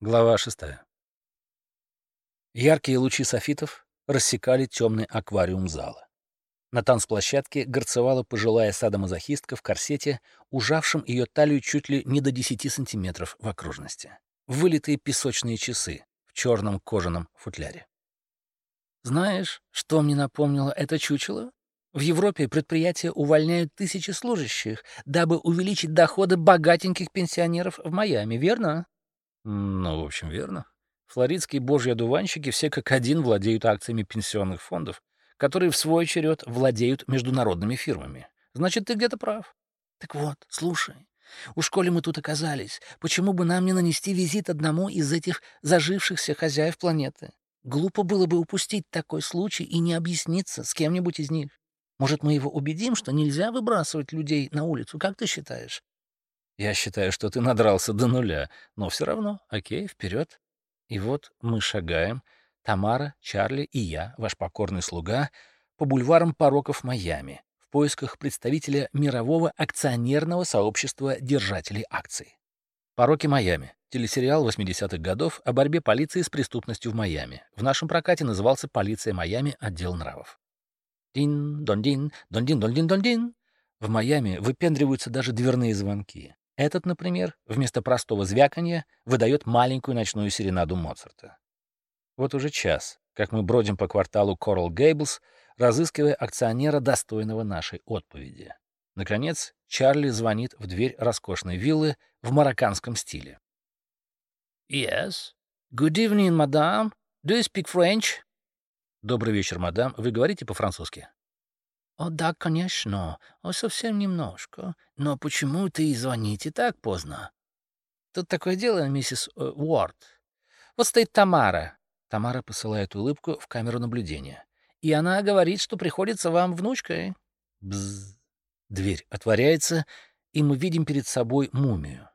Глава 6. Яркие лучи софитов рассекали темный аквариум зала. На танцплощадке горцевала пожилая садомазохистка в корсете, ужавшем ее талию чуть ли не до 10 сантиметров в окружности. Вылитые песочные часы в черном кожаном футляре. Знаешь, что мне напомнило это чучело? В Европе предприятия увольняют тысячи служащих, дабы увеличить доходы богатеньких пенсионеров в Майами, верно? Ну, в общем, верно. Флоридские божьи одуванчики все как один владеют акциями пенсионных фондов, которые в свой черед владеют международными фирмами. Значит, ты где-то прав. Так вот, слушай, у школе мы тут оказались. Почему бы нам не нанести визит одному из этих зажившихся хозяев планеты? Глупо было бы упустить такой случай и не объясниться с кем-нибудь из них. Может, мы его убедим, что нельзя выбрасывать людей на улицу, как ты считаешь? Я считаю, что ты надрался до нуля, но все равно, окей, вперед. И вот мы шагаем, Тамара, Чарли и я, ваш покорный слуга, по бульварам пороков Майами в поисках представителя мирового акционерного сообщества держателей акций. «Пороки Майами» — телесериал 80-х годов о борьбе полиции с преступностью в Майами. В нашем прокате назывался «Полиция Майами. Отдел нравов». Дин, дон дин, дон дин, дон дин, дон дин. В Майами выпендриваются даже дверные звонки. Этот, например, вместо простого звяканья выдает маленькую ночную серенаду Моцарта. Вот уже час, как мы бродим по кварталу Коралл Гейблс, разыскивая акционера, достойного нашей отповеди. Наконец, Чарли звонит в дверь роскошной виллы в марокканском стиле. «Yes. Good evening, madame. Do you speak French?» «Добрый вечер, мадам. Вы говорите по-французски?» «О, да, конечно. О, совсем немножко. Но почему ты звоните так поздно?» «Тут такое дело, миссис э, Уорд. Вот стоит Тамара». Тамара посылает улыбку в камеру наблюдения. «И она говорит, что приходится вам внучкой». Бзз. Дверь отворяется, и мы видим перед собой мумию.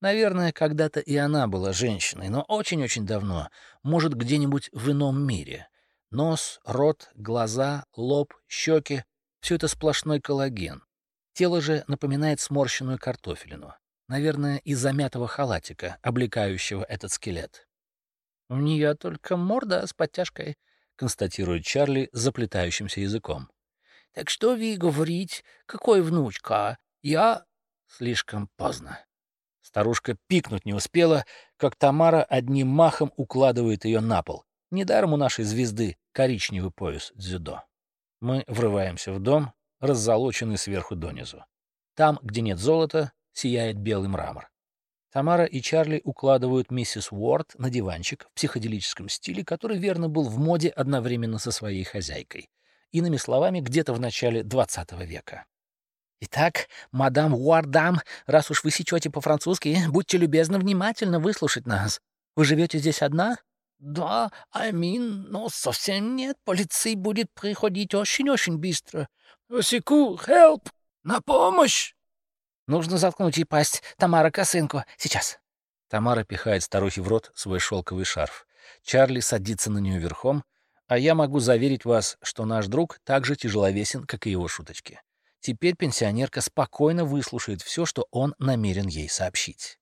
Наверное, когда-то и она была женщиной, но очень-очень давно, может, где-нибудь в ином мире. Нос, рот, глаза, лоб, щеки все это сплошной коллаген. Тело же напоминает сморщенную картофелину. Наверное, из замятого халатика, облекающего этот скелет. «У нее только морда с подтяжкой», — констатирует Чарли заплетающимся языком. «Так что вы говорить, какой внучка? Я...» Слишком поздно. Старушка пикнуть не успела, как Тамара одним махом укладывает ее на пол. Недаром у нашей звезды коричневый пояс дзюдо. Мы врываемся в дом, раззолоченный сверху донизу. Там, где нет золота, сияет белый мрамор. Тамара и Чарли укладывают миссис Уорд на диванчик в психоделическом стиле, который верно был в моде одновременно со своей хозяйкой. Иными словами, где-то в начале XX века. «Итак, мадам Уардам, раз уж вы сечете по-французски, будьте любезны внимательно выслушать нас. Вы живете здесь одна?» «Да, Амин, но совсем нет. Полиция будет приходить очень-очень быстро. Секу, help! На помощь!» «Нужно заткнуть ей пасть. Тамара, косынку. Сейчас». Тамара пихает старухе в рот свой шелковый шарф. Чарли садится на нее верхом, а я могу заверить вас, что наш друг так же тяжеловесен, как и его шуточки. Теперь пенсионерка спокойно выслушает все, что он намерен ей сообщить.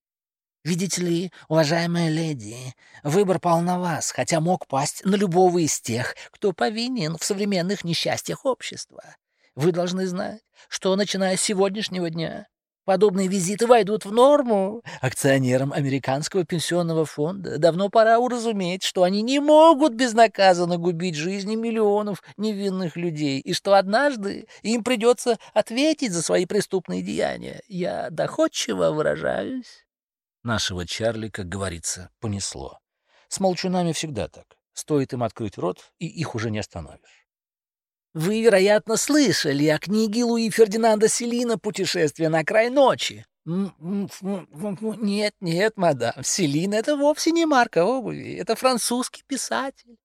Видите ли, уважаемая леди, выбор пал на вас, хотя мог пасть на любого из тех, кто повинен в современных несчастьях общества. Вы должны знать, что, начиная с сегодняшнего дня, подобные визиты войдут в норму. Акционерам американского пенсионного фонда давно пора уразуметь, что они не могут безнаказанно губить жизни миллионов невинных людей, и что однажды им придется ответить за свои преступные деяния. Я доходчиво выражаюсь. Нашего Чарли, как говорится, понесло. С молчунами всегда так. Стоит им открыть рот, и их уже не остановишь. Вы, вероятно, слышали о книге Луи Фердинанда Селина «Путешествие на край ночи». Нет, нет, мадам, Селин — это вовсе не марка обуви, это французский писатель.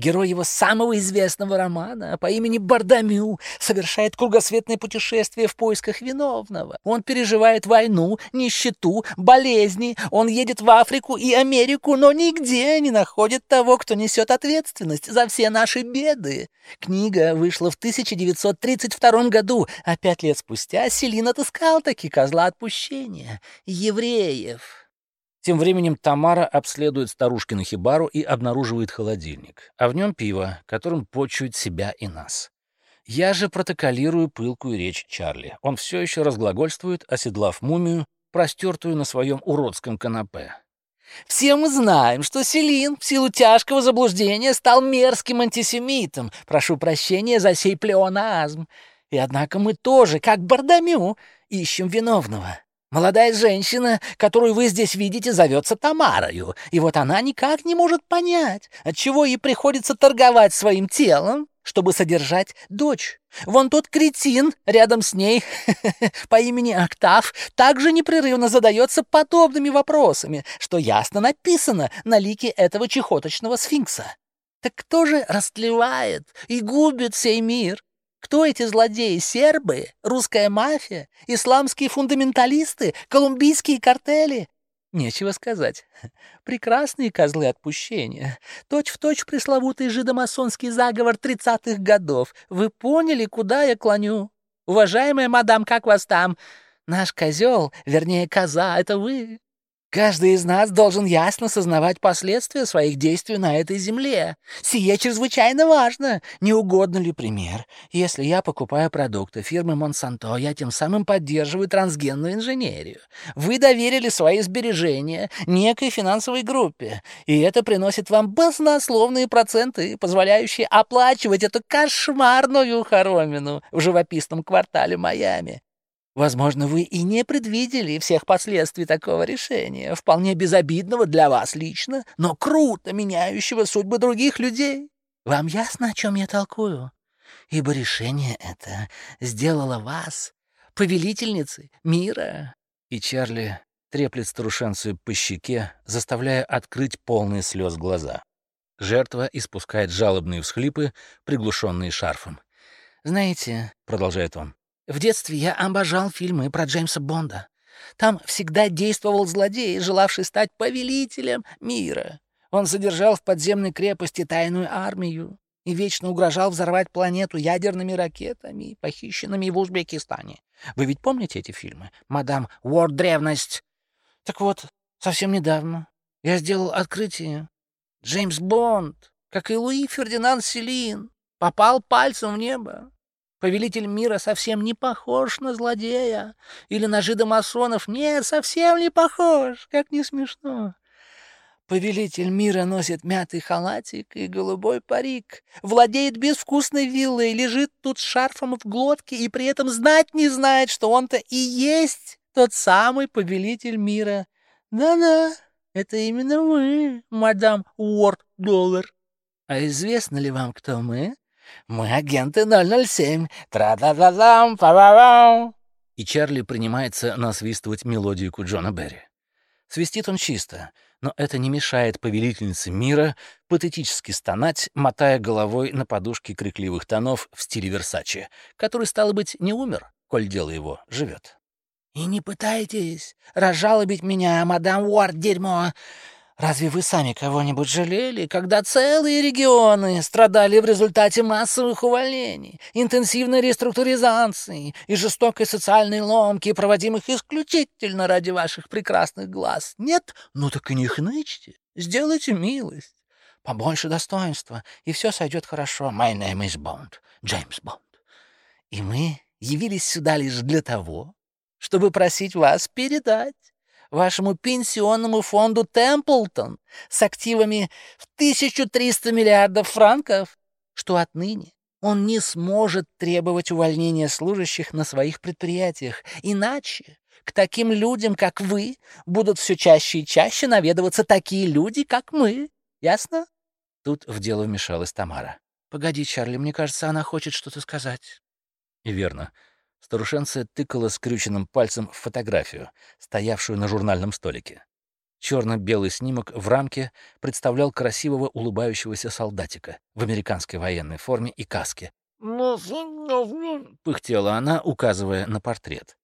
Герой его самого известного романа по имени Бардамю совершает кругосветное путешествие в поисках виновного. Он переживает войну, нищету, болезни. Он едет в Африку и Америку, но нигде не находит того, кто несет ответственность за все наши беды. Книга вышла в 1932 году, а пять лет спустя Селин отыскал таки козла отпущения — евреев. Тем временем Тамара обследует старушкину хибару и обнаруживает холодильник, а в нем пиво, которым почует себя и нас. Я же протоколирую пылкую речь Чарли. Он все еще разглагольствует, оседлав мумию, простертую на своем уродском канапе. Все мы знаем, что Селин в силу тяжкого заблуждения стал мерзким антисемитом. Прошу прощения за сей плеоназм. И однако мы тоже, как Бардамю, ищем виновного. Молодая женщина, которую вы здесь видите, зовется Тамарою, и вот она никак не может понять, отчего ей приходится торговать своим телом, чтобы содержать дочь. Вон тот кретин рядом с ней по имени Октав также непрерывно задается подобными вопросами, что ясно написано на лике этого чехоточного сфинкса. Так кто же растлевает и губит сей мир? Кто эти злодеи? Сербы? Русская мафия? Исламские фундаменталисты? Колумбийские картели? Нечего сказать. Прекрасные козлы отпущения. Точь-в-точь точь пресловутый жидомасонский заговор тридцатых годов. Вы поняли, куда я клоню? Уважаемая мадам, как вас там? Наш козел, вернее, коза, это вы. Каждый из нас должен ясно сознавать последствия своих действий на этой земле. Сие чрезвычайно важно. Не угодно ли пример? Если я покупаю продукты фирмы Монсанто, я тем самым поддерживаю трансгенную инженерию. Вы доверили свои сбережения некой финансовой группе, и это приносит вам баснословные проценты, позволяющие оплачивать эту кошмарную хоромину в живописном квартале Майами. Возможно, вы и не предвидели всех последствий такого решения, вполне безобидного для вас лично, но круто меняющего судьбы других людей. Вам ясно, о чем я толкую? Ибо решение это сделало вас повелительницей мира. И Чарли треплет старушенцию по щеке, заставляя открыть полные слез глаза. Жертва испускает жалобные всхлипы, приглушенные шарфом. «Знаете», — продолжает он, в детстве я обожал фильмы про Джеймса Бонда. Там всегда действовал злодей, желавший стать повелителем мира. Он содержал в подземной крепости тайную армию и вечно угрожал взорвать планету ядерными ракетами, похищенными в Узбекистане. Вы ведь помните эти фильмы? «Мадам Уорд Древность». Так вот, совсем недавно я сделал открытие. Джеймс Бонд, как и Луи Фердинанд Селин, попал пальцем в небо. Повелитель мира совсем не похож на злодея. Или на жидомасонов. Нет, совсем не похож. Как не смешно. Повелитель мира носит мятый халатик и голубой парик, владеет безвкусной виллой, лежит тут с шарфом в глотке и при этом знать не знает, что он-то и есть тот самый повелитель мира. Да-да, это именно вы, мадам Уорд Доллар. А известно ли вам, кто мы? Мы агенты 007. Тра-да-да-дам, па И Чарли принимается насвистывать мелодику Джона Берри. Свистит он чисто, но это не мешает повелительнице мира патетически стонать, мотая головой на подушке крикливых тонов в стиле Версачи, который, стало быть, не умер, коль дело его живет. «И не пытайтесь разжалобить меня, мадам Уорд, дерьмо! Разве вы сами кого-нибудь жалели, когда целые регионы страдали в результате массовых увольнений, интенсивной реструктуризации и жестокой социальной ломки, проводимых исключительно ради ваших прекрасных глаз? Нет? Ну так и не хнычьте. Сделайте милость. Побольше достоинства, и все сойдет хорошо. My name is Bond. Джеймс Бонд. И мы явились сюда лишь для того, чтобы просить вас передать вашему пенсионному фонду Темплтон с активами в 1300 миллиардов франков, что отныне он не сможет требовать увольнения служащих на своих предприятиях, иначе к таким людям, как вы, будут все чаще и чаще наведываться такие люди, как мы. Ясно? Тут в дело вмешалась Тамара. «Погоди, Чарли, мне кажется, она хочет что-то сказать». Верно. Старушенция тыкала скрюченным пальцем в фотографию, стоявшую на журнальном столике. Черно-белый снимок в рамке представлял красивого улыбающегося солдатика в американской военной форме и каске. «Пыхтела она, указывая на портрет.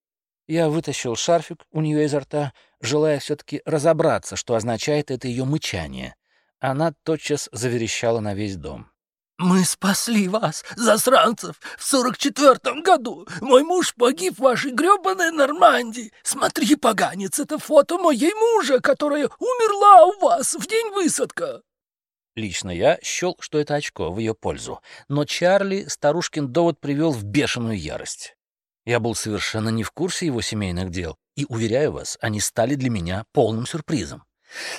Я вытащил шарфик у нее изо рта, желая все-таки разобраться, что означает это ее мычание. Она тотчас заверещала на весь дом. «Мы спасли вас, засранцев, в сорок четвертом году. Мой муж погиб в вашей гребаной Нормандии. Смотри, поганец, это фото моей мужа, которая умерла у вас в день высадка». Лично я счел, что это очко в ее пользу, но Чарли старушкин довод привел в бешеную ярость. Я был совершенно не в курсе его семейных дел, и, уверяю вас, они стали для меня полным сюрпризом.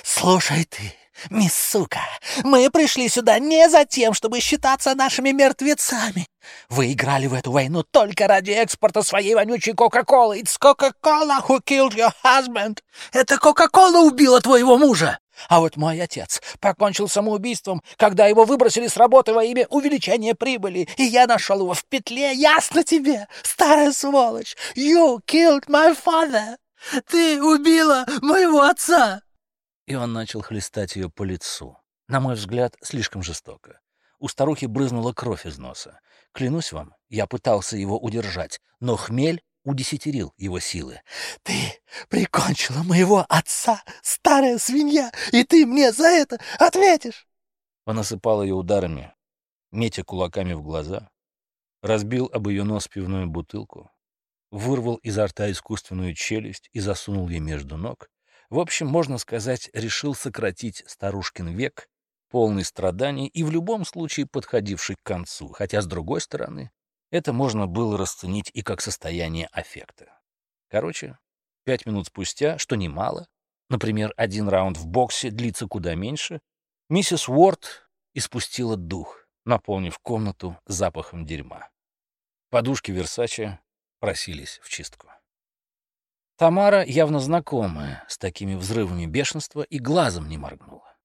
«Слушай ты, мисс Сука, мы пришли сюда не за тем, чтобы считаться нашими мертвецами. Вы играли в эту войну только ради экспорта своей вонючей Кока-Колы. It's Coca-Cola who killed your husband. Это Кока-Кола убила твоего мужа. А вот мой отец покончил самоубийством, когда его выбросили с работы во имя увеличения прибыли, и я нашел его в петле, ясно тебе, старая сволочь. You killed my father. Ты убила моего отца и он начал хлестать ее по лицу. На мой взгляд, слишком жестоко. У старухи брызнула кровь из носа. Клянусь вам, я пытался его удержать, но хмель удесятерил его силы. «Ты прикончила моего отца, старая свинья, и ты мне за это ответишь!» Он осыпал ее ударами, метя кулаками в глаза, разбил об ее нос пивную бутылку, вырвал изо рта искусственную челюсть и засунул ей между ног, в общем, можно сказать, решил сократить старушкин век, полный страданий и в любом случае подходивший к концу, хотя, с другой стороны, это можно было расценить и как состояние аффекта. Короче, пять минут спустя, что немало, например, один раунд в боксе длится куда меньше, миссис Уорд испустила дух, наполнив комнату запахом дерьма. Подушки Версача просились в чистку. Тамара, явно знакомая с такими взрывами бешенства, и глазом не моргнула.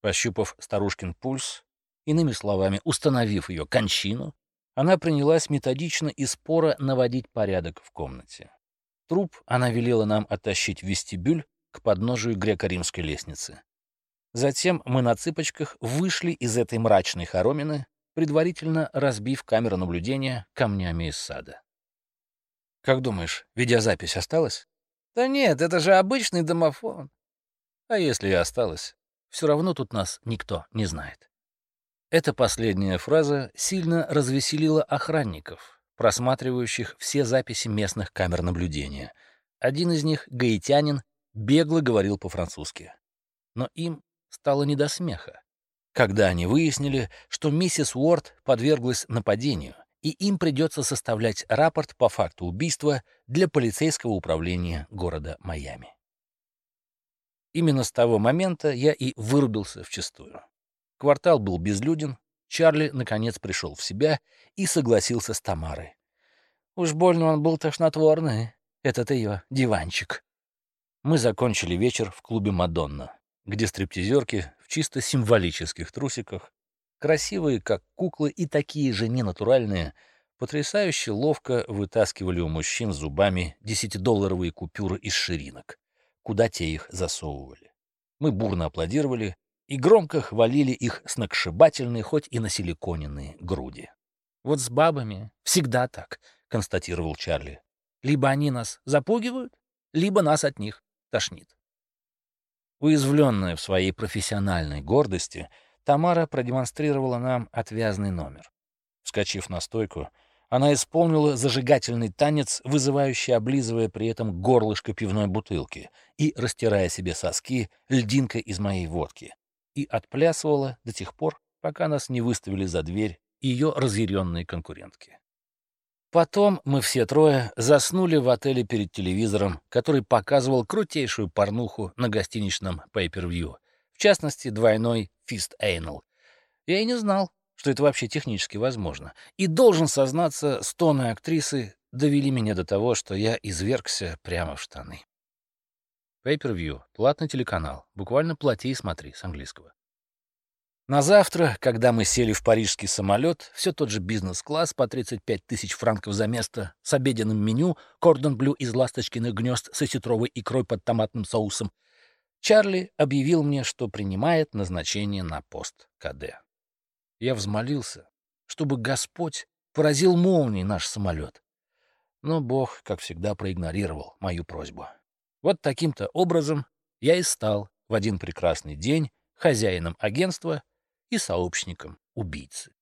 Пощупав старушкин пульс, иными словами, установив ее кончину, она принялась методично и споро наводить порядок в комнате. Труп она велела нам оттащить в вестибюль к подножию греко-римской лестницы. Затем мы на цыпочках вышли из этой мрачной хоромины, предварительно разбив камеру наблюдения камнями из сада. Как думаешь, видеозапись осталась? Да нет, это же обычный домофон. А если и осталось, все равно тут нас никто не знает. Эта последняя фраза сильно развеселила охранников, просматривающих все записи местных камер наблюдения. Один из них, гаитянин, бегло говорил по-французски. Но им стало не до смеха, когда они выяснили, что миссис Уорд подверглась нападению, и им придется составлять рапорт по факту убийства для полицейского управления города Майами. Именно с того момента я и вырубился вчистую. Квартал был безлюден, Чарли, наконец, пришел в себя и согласился с Тамарой. Уж больно он был тошнотворный, этот ее диванчик. Мы закончили вечер в клубе «Мадонна», где стриптизерки в чисто символических трусиках красивые, как куклы, и такие же ненатуральные, потрясающе ловко вытаскивали у мужчин зубами десятидолларовые купюры из ширинок, куда те их засовывали. Мы бурно аплодировали и громко хвалили их сногсшибательные, хоть и насиликоненные груди. «Вот с бабами всегда так», — констатировал Чарли. «Либо они нас запугивают, либо нас от них тошнит». Уязвленная в своей профессиональной гордости, Тамара продемонстрировала нам отвязный номер. Вскочив на стойку, она исполнила зажигательный танец, вызывающий, облизывая при этом горлышко пивной бутылки и растирая себе соски льдинкой из моей водки, и отплясывала до тех пор, пока нас не выставили за дверь ее разъяренные конкурентки. Потом мы все трое заснули в отеле перед телевизором, который показывал крутейшую порнуху на гостиничном pay-per-view, частности, двойной Anal. Я и не знал, что это вообще технически возможно. И должен сознаться, стоны актрисы довели меня до того, что я извергся прямо в штаны. Pay-per-view, платный телеканал. Буквально плати и смотри с английского. На завтра, когда мы сели в парижский самолет, все тот же бизнес-класс по 35 тысяч франков за место, с обеденным меню, кордон блю из ласточкиных гнезд с осетровой икрой под томатным соусом, Чарли объявил мне, что принимает назначение на пост КД. Я взмолился, чтобы Господь поразил молнией наш самолет. Но Бог, как всегда, проигнорировал мою просьбу. Вот таким-то образом я и стал в один прекрасный день хозяином агентства и сообщником убийцы.